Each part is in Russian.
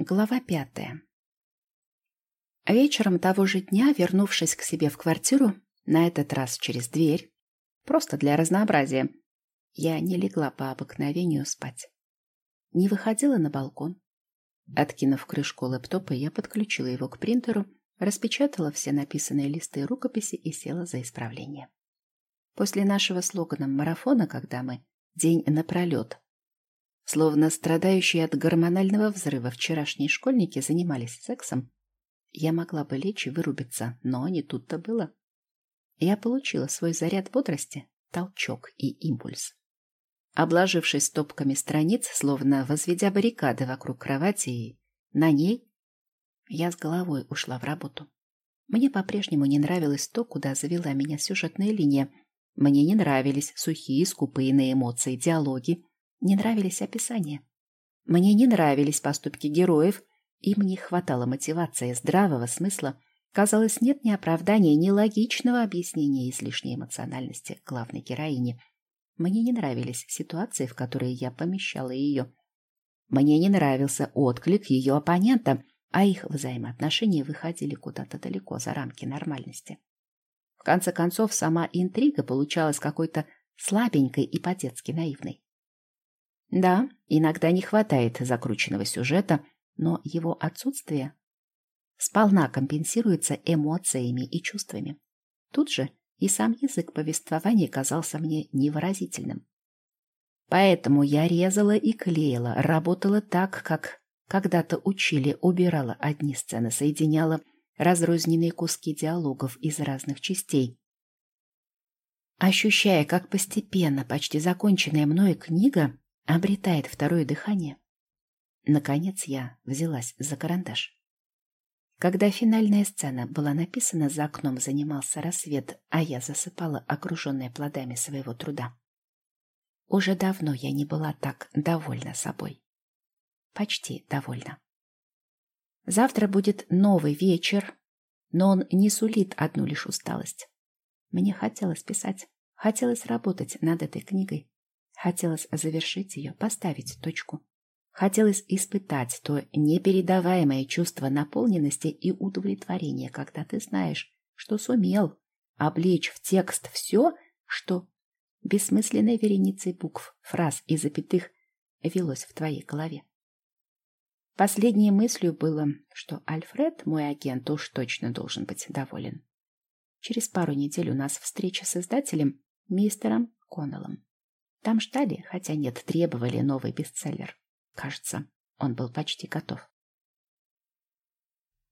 Глава пятая. Вечером того же дня, вернувшись к себе в квартиру, на этот раз через дверь, просто для разнообразия, я не легла по обыкновению спать. Не выходила на балкон. Откинув крышку лэптопа, я подключила его к принтеру, распечатала все написанные листы рукописи и села за исправление. После нашего слоганом марафона, когда мы день напролет Словно страдающие от гормонального взрыва вчерашние школьники занимались сексом, я могла бы лечь и вырубиться, но не тут-то было. Я получила свой заряд бодрости, толчок и импульс. Обложившись стопками страниц, словно возведя баррикады вокруг кровати и на ней, я с головой ушла в работу. Мне по-прежнему не нравилось то, куда завела меня сюжетная линия. Мне не нравились сухие, скупые на эмоции диалоги, не нравились описания. Мне не нравились поступки героев, им не хватало мотивации, здравого смысла. Казалось, нет ни оправдания, ни логичного объяснения излишней эмоциональности главной героини. Мне не нравились ситуации, в которые я помещала ее. Мне не нравился отклик ее оппонента, а их взаимоотношения выходили куда-то далеко за рамки нормальности. В конце концов, сама интрига получалась какой-то слабенькой и по-детски наивной. Да, иногда не хватает закрученного сюжета, но его отсутствие сполна компенсируется эмоциями и чувствами. Тут же и сам язык повествования казался мне невыразительным. Поэтому я резала и клеила, работала так, как когда-то учили, убирала одни сцены, соединяла разрозненные куски диалогов из разных частей. Ощущая, как постепенно почти законченная мною книга обретает второе дыхание. Наконец я взялась за карандаш. Когда финальная сцена была написана, за окном занимался рассвет, а я засыпала, окруженная плодами своего труда. Уже давно я не была так довольна собой. Почти довольна. Завтра будет новый вечер, но он не сулит одну лишь усталость. Мне хотелось писать, хотелось работать над этой книгой. Хотелось завершить ее, поставить точку. Хотелось испытать то непередаваемое чувство наполненности и удовлетворения, когда ты знаешь, что сумел облечь в текст все, что бессмысленной вереницей букв, фраз и запятых велось в твоей голове. Последней мыслью было, что Альфред, мой агент, уж точно должен быть доволен. Через пару недель у нас встреча с издателем, мистером Коннеллом. Там ждали, хотя нет, требовали новый бестселлер. Кажется, он был почти готов.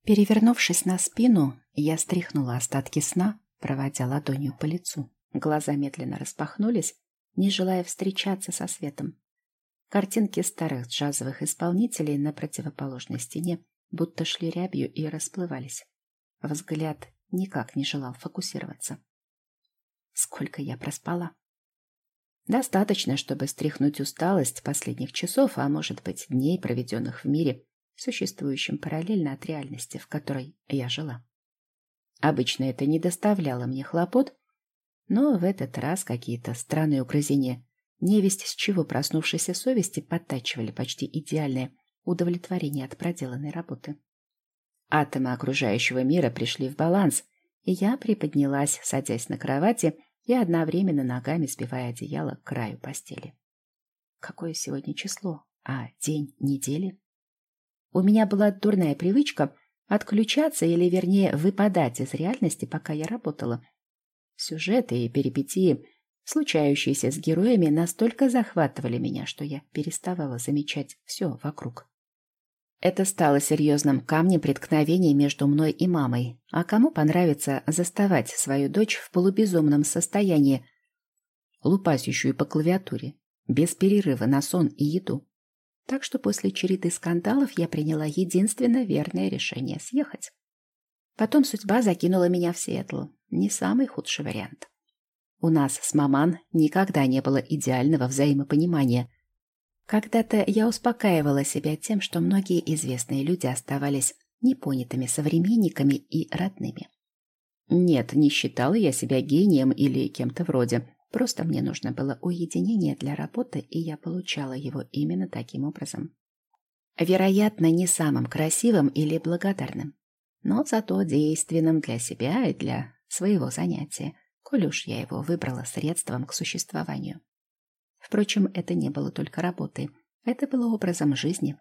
Перевернувшись на спину, я стряхнула остатки сна, проводя ладонью по лицу. Глаза медленно распахнулись, не желая встречаться со светом. Картинки старых джазовых исполнителей на противоположной стене будто шли рябью и расплывались. Взгляд никак не желал фокусироваться. Сколько я проспала? Достаточно, чтобы стряхнуть усталость последних часов, а может быть, дней, проведенных в мире, существующем параллельно от реальности, в которой я жила. Обычно это не доставляло мне хлопот, но в этот раз какие-то странные угрызения невесть с чего проснувшейся совести подтачивали почти идеальное удовлетворение от проделанной работы. Атомы окружающего мира пришли в баланс, и я приподнялась, садясь на кровати и одновременно ногами сбивая одеяло к краю постели. Какое сегодня число? А, день недели? У меня была дурная привычка отключаться или, вернее, выпадать из реальности, пока я работала. Сюжеты и перипетии, случающиеся с героями, настолько захватывали меня, что я переставала замечать все вокруг. Это стало серьезным камнем преткновения между мной и мамой. А кому понравится заставать свою дочь в полубезумном состоянии, лупасящую по клавиатуре, без перерыва на сон и еду? Так что после череды скандалов я приняла единственно верное решение – съехать. Потом судьба закинула меня в Сиэтл. Не самый худший вариант. У нас с маман никогда не было идеального взаимопонимания – когда-то я успокаивала себя тем, что многие известные люди оставались непонятыми современниками и родными. Нет, не считала я себя гением или кем-то вроде. Просто мне нужно было уединение для работы, и я получала его именно таким образом. Вероятно, не самым красивым или благодарным, но зато действенным для себя и для своего занятия, коль уж я его выбрала средством к существованию. Впрочем, это не было только работой, это было образом жизни.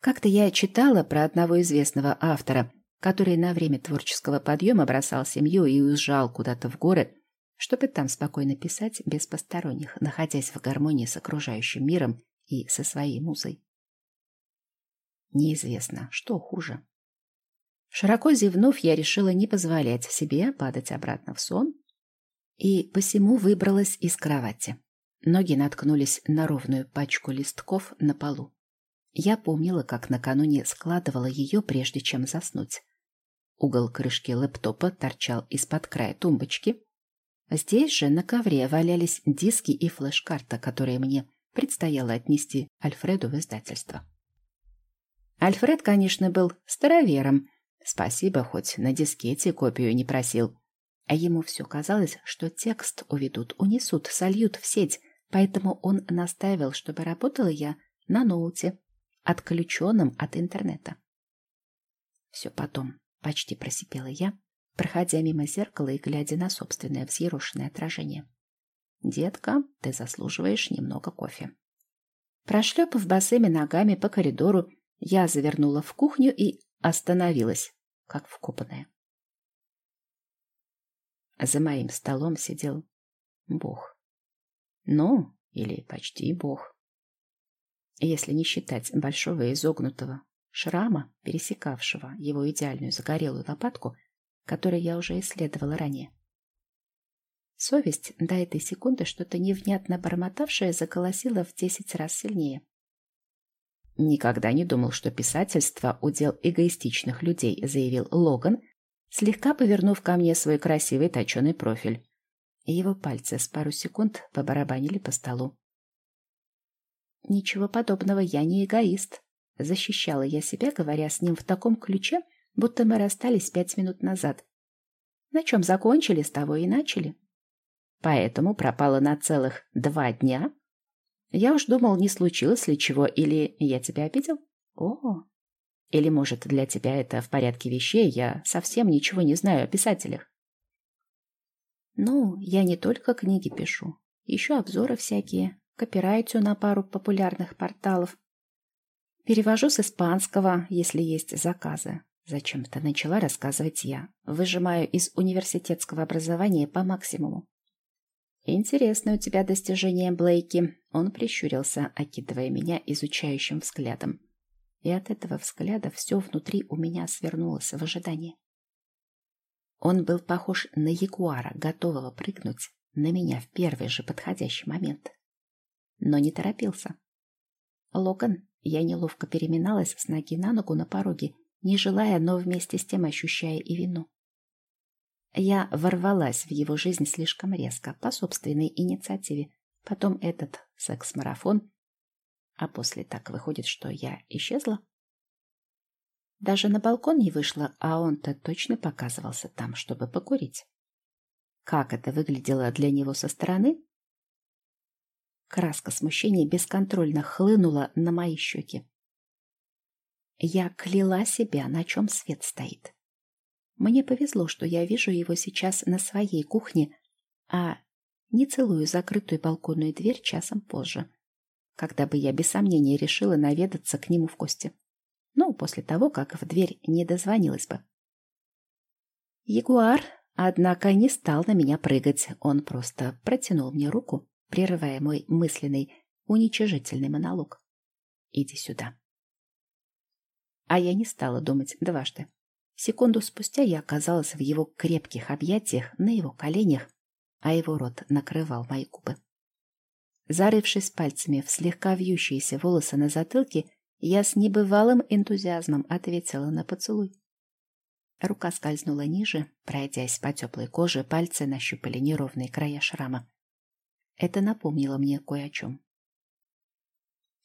Как-то я читала про одного известного автора, который на время творческого подъема бросал семью и уезжал куда-то в горы, чтобы там спокойно писать без посторонних, находясь в гармонии с окружающим миром и со своей музой. Неизвестно, что хуже. Широко зевнув, я решила не позволять себе падать обратно в сон и посему выбралась из кровати. Ноги наткнулись на ровную пачку листков на полу. Я помнила, как накануне складывала ее, прежде чем заснуть. Угол крышки лэптопа торчал из-под края тумбочки. Здесь же на ковре валялись диски и флеш-карта, которые мне предстояло отнести Альфреду в издательство. Альфред, конечно, был старовером. Спасибо, хоть на дискете копию не просил. А ему все казалось, что текст уведут, унесут, сольют в сеть, поэтому он настаивал, чтобы работала я на ноуте, отключенном от интернета. Все потом, почти просипела я, проходя мимо зеркала и глядя на собственное взъерошенное отражение. «Детка, ты заслуживаешь немного кофе». Прошлепав босыми ногами по коридору, я завернула в кухню и остановилась, как вкопанная. За моим столом сидел Бог. Ну, или почти Бог. Если не считать большого изогнутого шрама, пересекавшего его идеальную загорелую лопатку, которую я уже исследовала ранее. Совесть до этой секунды что-то невнятно бормотавшее заколосила в десять раз сильнее. «Никогда не думал, что писательство – удел эгоистичных людей», – заявил Логан, слегка повернув ко мне свой красивый точеный профиль. Его пальцы с пару секунд побарабанили по столу. «Ничего подобного, я не эгоист», – защищала я себя, говоря с ним в таком ключе, будто мы расстались пять минут назад. На чем закончили, с того и начали. Поэтому пропало на целых два дня – я уж думал, не случилось ли чего, или я тебя обидел? О, или, может, для тебя это в порядке вещей, я совсем ничего не знаю о писателях. Ну, я не только книги пишу, еще обзоры всякие, копирайтю на пару популярных порталов. Перевожу с испанского, если есть заказы. Зачем-то начала рассказывать я. Выжимаю из университетского образования по максимуму. «Интересное у тебя достижение, Блейки», — он прищурился, окидывая меня изучающим взглядом. И от этого взгляда все внутри у меня свернулось в ожидании. Он был похож на ягуара, готового прыгнуть на меня в первый же подходящий момент. Но не торопился. Логан, я неловко переминалась с ноги на ногу на пороге, не желая, но вместе с тем ощущая и вину. Я ворвалась в его жизнь слишком резко, по собственной инициативе. Потом этот секс-марафон. А после так выходит, что я исчезла. Даже на балкон не вышла, а он-то точно показывался там, чтобы покурить. Как это выглядело для него со стороны? Краска смущения бесконтрольно хлынула на мои щеки. Я кляла себя, на чем свет стоит. Мне повезло, что я вижу его сейчас на своей кухне, а не целую закрытую балконную дверь часом позже, когда бы я без сомнения решила наведаться к нему в гости. Ну, после того, как в дверь не дозвонилась бы. Ягуар, однако, не стал на меня прыгать. Он просто протянул мне руку, прерывая мой мысленный, уничижительный монолог. «Иди сюда». А я не стала думать дважды. Секунду спустя я оказалась в его крепких объятиях на его коленях, а его рот накрывал мои губы. Зарывшись пальцами в слегка вьющиеся волосы на затылке, я с небывалым энтузиазмом ответила на поцелуй. Рука скользнула ниже, пройдясь по теплой коже, пальцы нащупали неровные края шрама. Это напомнило мне кое о чем.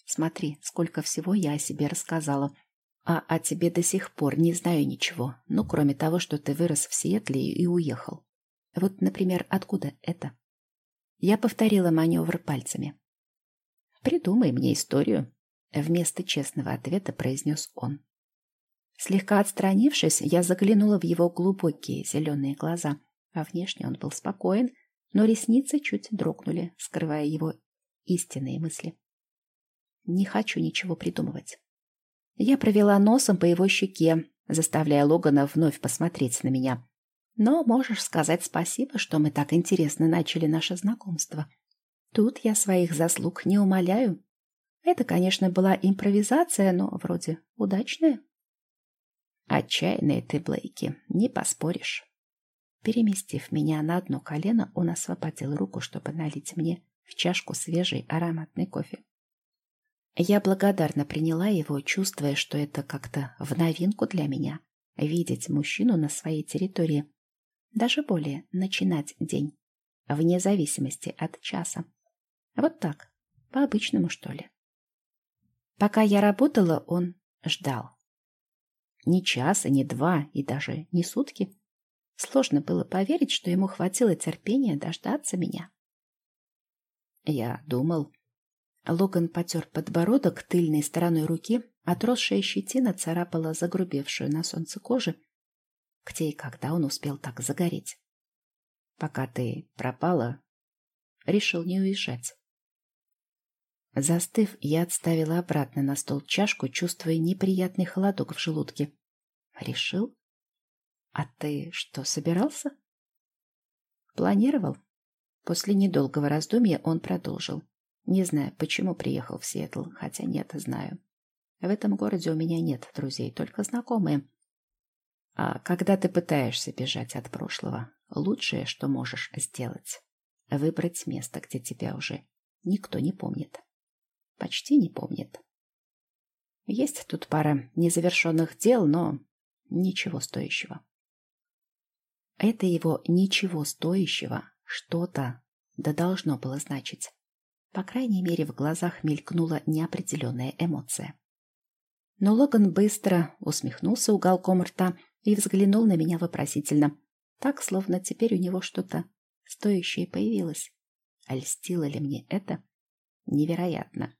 Смотри, сколько всего я о себе рассказала, а о тебе до сих пор не знаю ничего, ну, кроме того, что ты вырос в Сиэтле и уехал. Вот, например, откуда это? Я повторила маневр пальцами. Придумай мне историю. Вместо честного ответа произнес он. Слегка отстранившись, я заглянула в его глубокие зеленые глаза, а внешне он был спокоен, но ресницы чуть дрогнули, скрывая его истинные мысли. Не хочу ничего придумывать. Я провела носом по его щеке, заставляя Логана вновь посмотреть на меня. Но можешь сказать спасибо, что мы так интересно начали наше знакомство. Тут я своих заслуг не умоляю. Это, конечно, была импровизация, но вроде удачная. Отчаянные ты, Блейки, не поспоришь. Переместив меня на одно колено, он освободил руку, чтобы налить мне в чашку свежий ароматный кофе. Я благодарно приняла его, чувствуя, что это как-то в новинку для меня — видеть мужчину на своей территории. Даже более начинать день, вне зависимости от часа. Вот так, по-обычному, что ли. Пока я работала, он ждал. Ни часа, ни два и даже не сутки. Сложно было поверить, что ему хватило терпения дождаться меня. Я думал, Логан потер подбородок тыльной стороной руки, отросшая щетина царапала загрубевшую на солнце кожи. Где и когда он успел так загореть? Пока ты пропала, решил не уезжать. Застыв, я отставила обратно на стол чашку, чувствуя неприятный холодок в желудке. Решил? А ты что, собирался? Планировал. После недолгого раздумья он продолжил. Не знаю, почему приехал в Сиэтл, хотя нет, знаю. В этом городе у меня нет друзей, только знакомые. А когда ты пытаешься бежать от прошлого, лучшее, что можешь сделать, выбрать место, где тебя уже никто не помнит. Почти не помнит. Есть тут пара незавершенных дел, но ничего стоящего. Это его ничего стоящего что-то да должно было значить. По крайней мере, в глазах мелькнула неопределенная эмоция. Но Логан быстро усмехнулся уголком рта и взглянул на меня вопросительно, так, словно теперь у него что-то стоящее появилось. А ли мне это? Невероятно.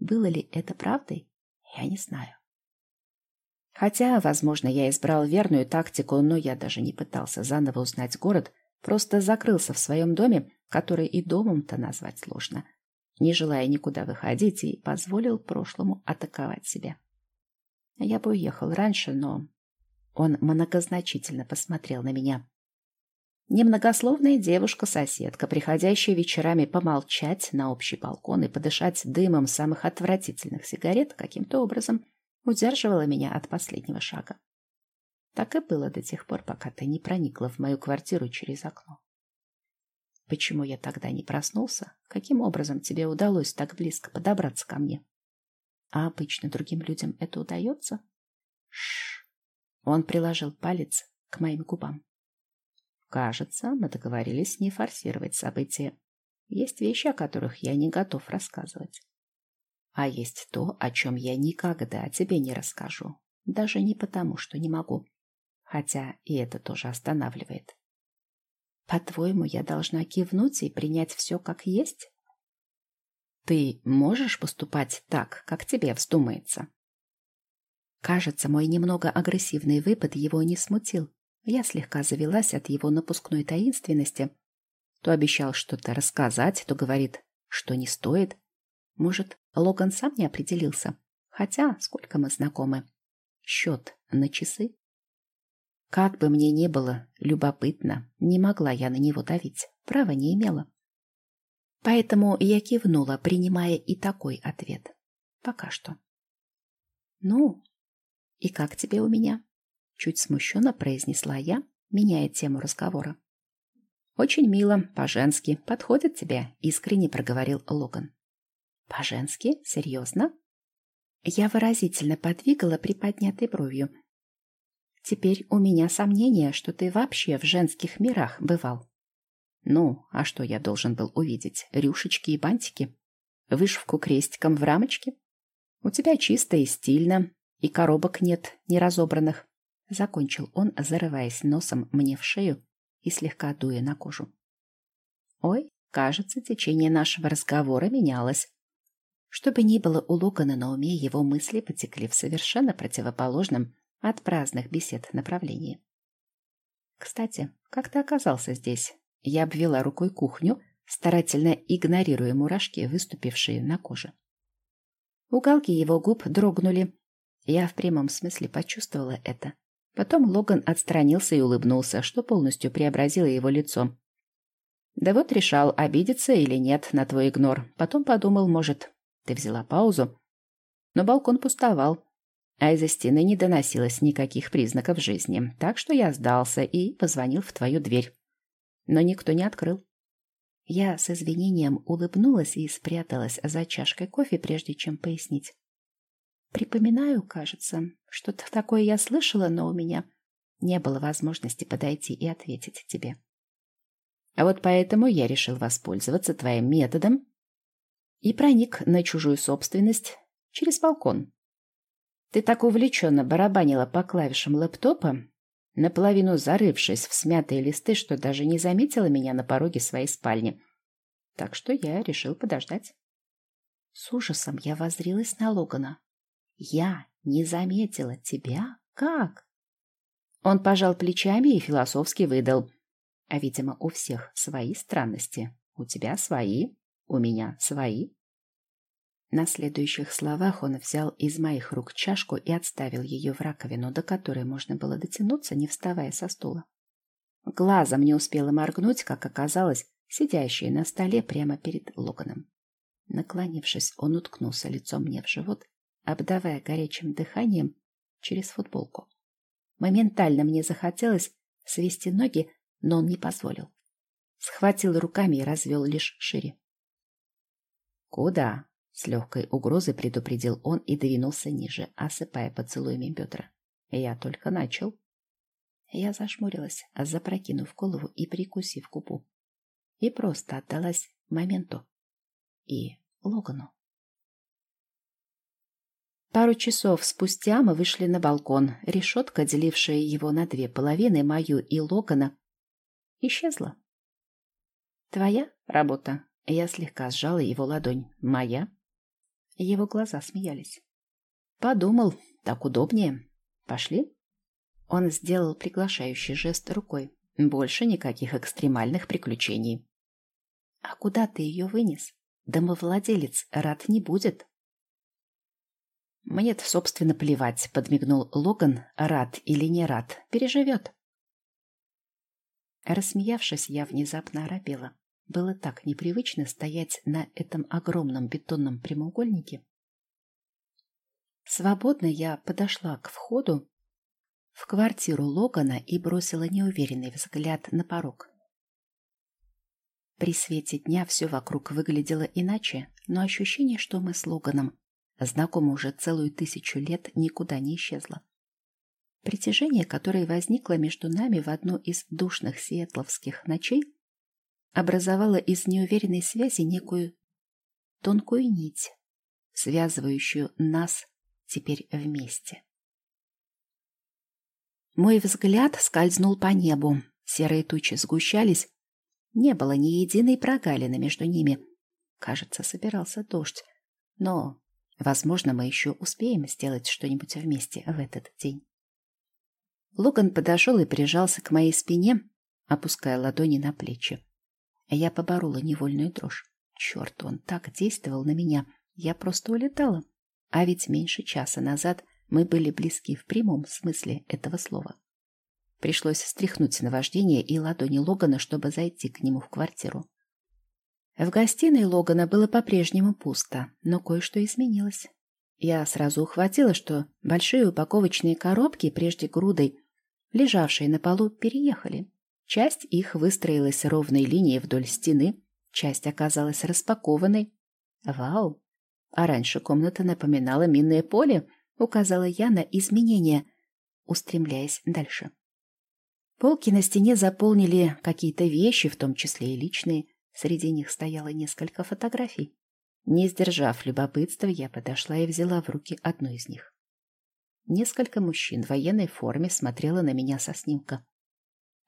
Было ли это правдой? Я не знаю. Хотя, возможно, я избрал верную тактику, но я даже не пытался заново узнать город, просто закрылся в своем доме, который и домом-то назвать сложно — не желая никуда выходить, и позволил прошлому атаковать себя. Я бы уехал раньше, но... Он многозначительно посмотрел на меня. Немногословная девушка-соседка, приходящая вечерами помолчать на общий балкон и подышать дымом самых отвратительных сигарет, каким-то образом удерживала меня от последнего шага. Так и было до тех пор, пока ты не проникла в мою квартиру через окно. Почему я тогда не проснулся? Каким образом тебе удалось так близко подобраться ко мне? А обычно другим людям это удается? Шш. Он приложил палец к моим губам. Кажется, мы договорились не форсировать события. Есть вещи, о которых я не готов рассказывать. А есть то, о чем я никогда тебе не расскажу. Даже не потому, что не могу. Хотя и это тоже останавливает. По-твоему, я должна кивнуть и принять все как есть? Ты можешь поступать так, как тебе вздумается? Кажется, мой немного агрессивный выпад его не смутил. Я слегка завелась от его напускной таинственности. То обещал что-то рассказать, то говорит, что не стоит. Может, Логан сам не определился? Хотя, сколько мы знакомы. Счет на часы? Как бы мне ни было любопытно, не могла я на него давить, права не имела. Поэтому я кивнула, принимая и такой ответ. Пока что. «Ну, и как тебе у меня?» Чуть смущенно произнесла я, меняя тему разговора. «Очень мило, по-женски. Подходит тебе?» — искренне проговорил Логан. «По-женски? Серьезно?» Я выразительно подвигала приподнятой бровью, Теперь у меня сомнение, что ты вообще в женских мирах бывал. Ну, а что я должен был увидеть? Рюшечки и бантики? Вышивку крестиком в рамочке? У тебя чисто и стильно, и коробок нет неразобранных. Закончил он, зарываясь носом мне в шею и слегка дуя на кожу. Ой, кажется, течение нашего разговора менялось. Что бы ни было у Логана на уме, его мысли потекли в совершенно противоположном от праздных бесед направлении. «Кстати, как ты оказался здесь?» Я обвела рукой кухню, старательно игнорируя мурашки, выступившие на коже. Уголки его губ дрогнули. Я в прямом смысле почувствовала это. Потом Логан отстранился и улыбнулся, что полностью преобразило его лицо. Да вот решал, обидеться или нет на твой игнор. Потом подумал, может, ты взяла паузу. Но балкон пустовал, а из-за стены не доносилось никаких признаков жизни. Так что я сдался и позвонил в твою дверь. Но никто не открыл. Я с извинением улыбнулась и спряталась за чашкой кофе, прежде чем пояснить. Припоминаю, кажется, что-то такое я слышала, но у меня не было возможности подойти и ответить тебе. А вот поэтому я решил воспользоваться твоим методом и проник на чужую собственность через балкон. Ты так увлеченно барабанила по клавишам лэптопа, наполовину зарывшись в смятые листы, что даже не заметила меня на пороге своей спальни. Так что я решил подождать. С ужасом я возрилась на Логана. Я не заметила тебя? Как? Он пожал плечами и философски выдал. А, видимо, у всех свои странности. У тебя свои, у меня свои. На следующих словах он взял из моих рук чашку и отставил ее в раковину, до которой можно было дотянуться, не вставая со стула. Глазом не успела моргнуть, как оказалось, сидящая на столе прямо перед Логаном. Наклонившись, он уткнулся лицом мне в живот, обдавая горячим дыханием через футболку. Моментально мне захотелось свести ноги, но он не позволил. Схватил руками и развел лишь шире. «Куда?» — с легкой угрозой предупредил он и двинулся ниже, осыпая поцелуями бедра. «Я только начал». Я зашмурилась, запрокинув голову и прикусив губу. И просто отдалась моменту и Логану. Пару часов спустя мы вышли на балкон. Решетка, делившая его на две половины, мою и Логана, исчезла. «Твоя работа?» Я слегка сжала его ладонь. «Моя?» Его глаза смеялись. «Подумал, так удобнее. Пошли?» Он сделал приглашающий жест рукой. «Больше никаких экстремальных приключений». «А куда ты ее вынес? Домовладелец рад не будет». «Мне-то, собственно, плевать», — подмигнул Логан, рад или не рад, переживет. Рассмеявшись, я внезапно оробела. Было так непривычно стоять на этом огромном бетонном прямоугольнике. Свободно я подошла к входу в квартиру Логана и бросила неуверенный взгляд на порог. При свете дня все вокруг выглядело иначе, но ощущение, что мы с Логаном знакомы уже целую тысячу лет, никуда не исчезло. Притяжение, которое возникло между нами в одну из душных сиэтловских ночей, образовало из неуверенной связи некую тонкую нить, связывающую нас теперь вместе. Мой взгляд скользнул по небу. Серые тучи сгущались. Не было ни единой прогалины между ними. Кажется, собирался дождь. Но, возможно, мы еще успеем сделать что-нибудь вместе в этот день. Логан подошел и прижался к моей спине, опуская ладони на плечи. Я поборола невольную дрожь. Черт, он так действовал на меня. Я просто улетала. А ведь меньше часа назад мы были близки в прямом смысле этого слова. Пришлось стряхнуть наваждение и ладони Логана, чтобы зайти к нему в квартиру. В гостиной Логана было по-прежнему пусто, но кое-что изменилось. Я сразу ухватила, что большие упаковочные коробки, прежде грудой, лежавшие на полу, переехали. Часть их выстроилась ровной линией вдоль стены, часть оказалась распакованной. Вау! А раньше комната напоминала минное поле, указала я на изменения, устремляясь дальше. Полки на стене заполнили какие-то вещи, в том числе и личные. Среди них стояло несколько фотографий. Не сдержав любопытства, я подошла и взяла в руки одну из них. Несколько мужчин в военной форме смотрело на меня со снимка.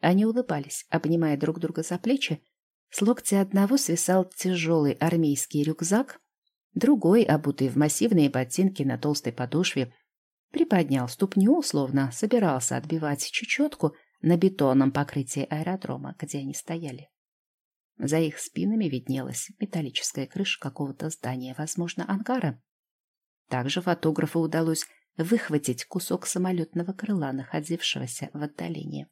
Они улыбались, обнимая друг друга за плечи. С локтя одного свисал тяжелый армейский рюкзак, Другой, обутый в массивные ботинки на толстой подошве, приподнял ступню, словно собирался отбивать чечетку на бетонном покрытии аэродрома, где они стояли. За их спинами виднелась металлическая крыша какого-то здания, возможно, ангара. Также фотографу удалось выхватить кусок самолетного крыла, находившегося в отдалении.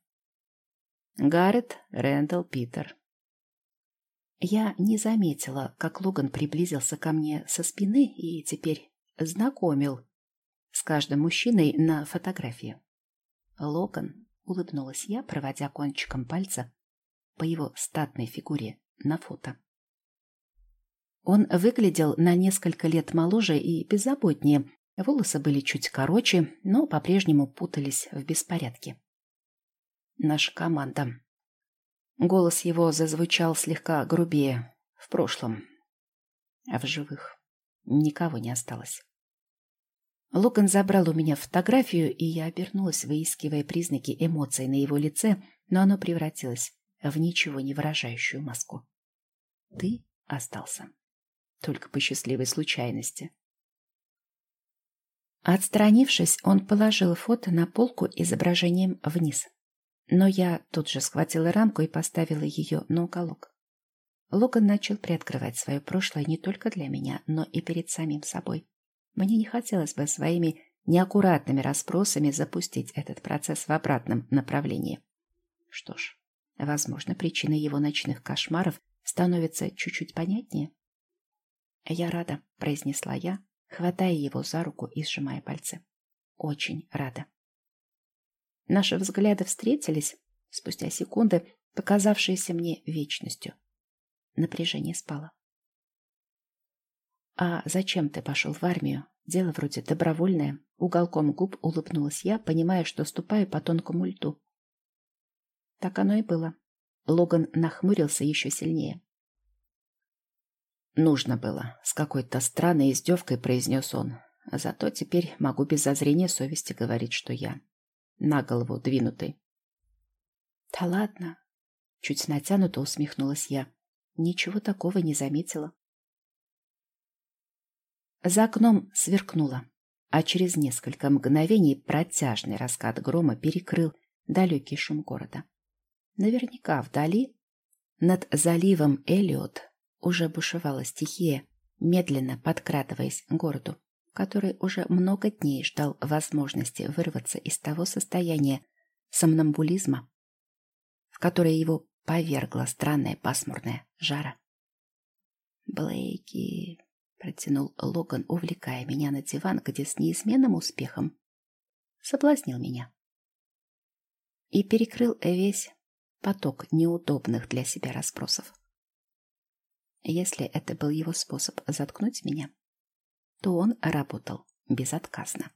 Гаррет Рэндалл Питер. Я не заметила, как Логан приблизился ко мне со спины и теперь знакомил с каждым мужчиной на фотографии. Логан, улыбнулась я, проводя кончиком пальца по его статной фигуре на фото. Он выглядел на несколько лет моложе и беззаботнее. Волосы были чуть короче, но по-прежнему путались в беспорядке. Наша команда. Голос его зазвучал слегка грубее. В прошлом. А в живых никого не осталось. Логан забрал у меня фотографию, и я обернулась, выискивая признаки эмоций на его лице, но оно превратилось в ничего не выражающую маску. Ты остался. Только по счастливой случайности. Отстранившись, он положил фото на полку изображением вниз. Но я тут же схватила рамку и поставила ее на уголок. Логан начал приоткрывать свое прошлое не только для меня, но и перед самим собой. Мне не хотелось бы своими неаккуратными расспросами запустить этот процесс в обратном направлении. Что ж, возможно, причиной его ночных кошмаров становится чуть-чуть понятнее. «Я рада», — произнесла я, хватая его за руку и сжимая пальцы. «Очень рада». Наши взгляды встретились спустя секунды, показавшиеся мне вечностью. Напряжение спало. «А зачем ты пошел в армию? Дело вроде добровольное». Уголком губ улыбнулась я, понимая, что ступаю по тонкому льду. Так оно и было. Логан нахмурился еще сильнее. «Нужно было», — с какой-то странной издевкой произнес он. «Зато теперь могу без зазрения совести говорить, что я на голову двинутый. Да ладно, чуть натянуто усмехнулась я. Ничего такого не заметила. За окном сверкнуло, а через несколько мгновений протяжный раскат грома перекрыл далекий шум города. Наверняка вдали, над заливом Элиот, уже бушевала стихия, медленно подкрадываясь к городу который уже много дней ждал возможности вырваться из того состояния сомнамбулизма, в которое его повергла странная пасмурная жара. «Блейки», — протянул Логан, увлекая меня на диван, где с неизменным успехом соблазнил меня. И перекрыл весь поток неудобных для себя расспросов. Если это был его способ заткнуть меня, то он работал безотказно.